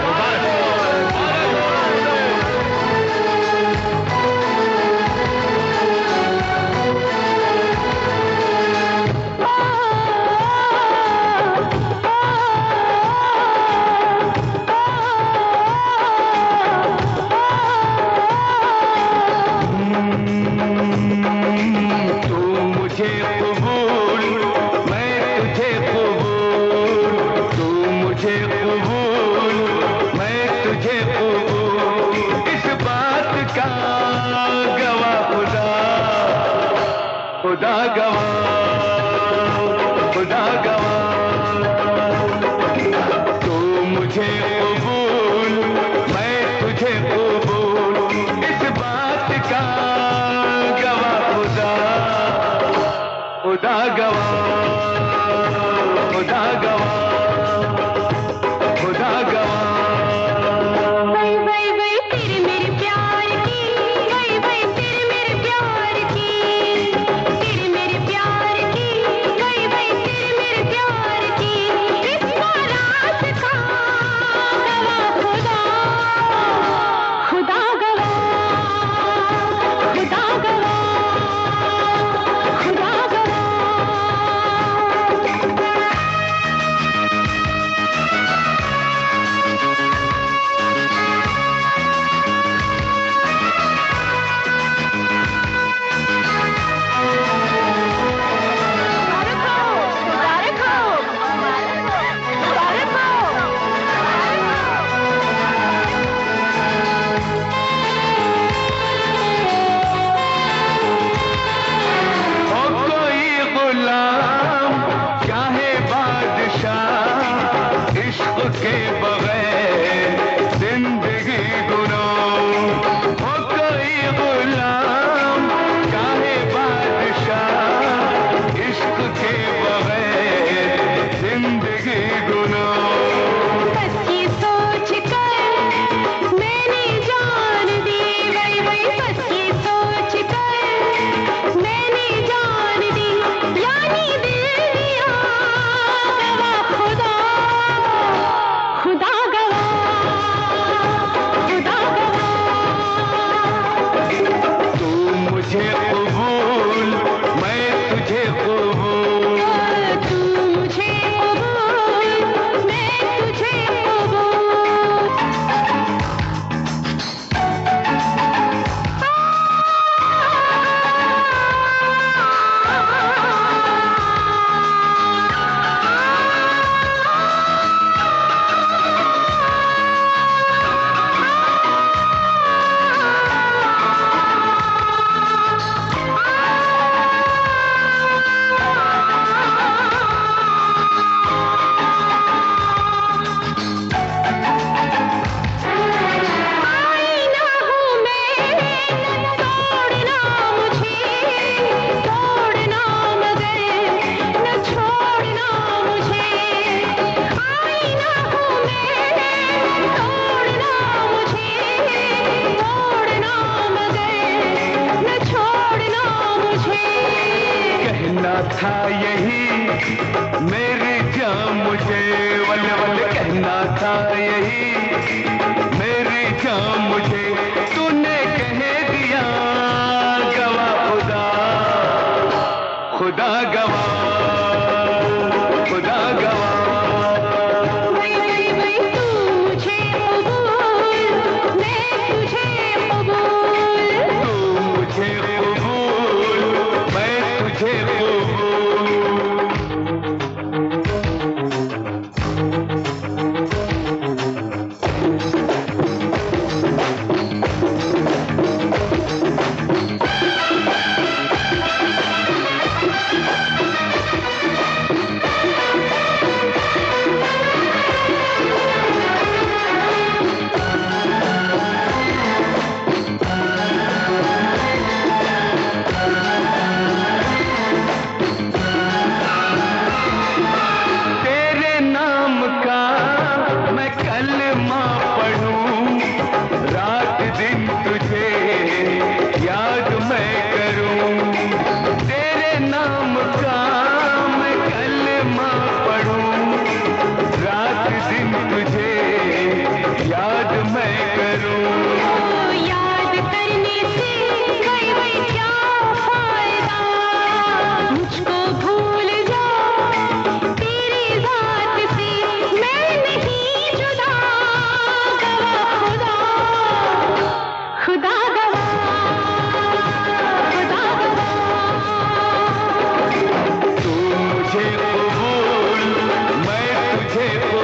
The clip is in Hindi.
Robotics. खुदा गवा खुदा गवा तो मुझे ओ के मेरी क्या मुझे वल वल कहना था यही? you.